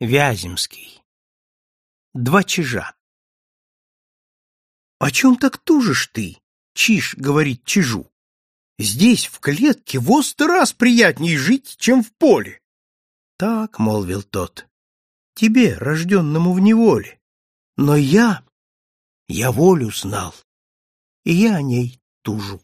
Вяземский. Два чижа. «О чем так тужишь ты?» — чиж говорит чижу. «Здесь, в клетке, во сто раз приятней жить, чем в поле». «Так», — молвил тот, — «тебе, рожденному в неволе. Но я, я волю знал, и я о ней тужу».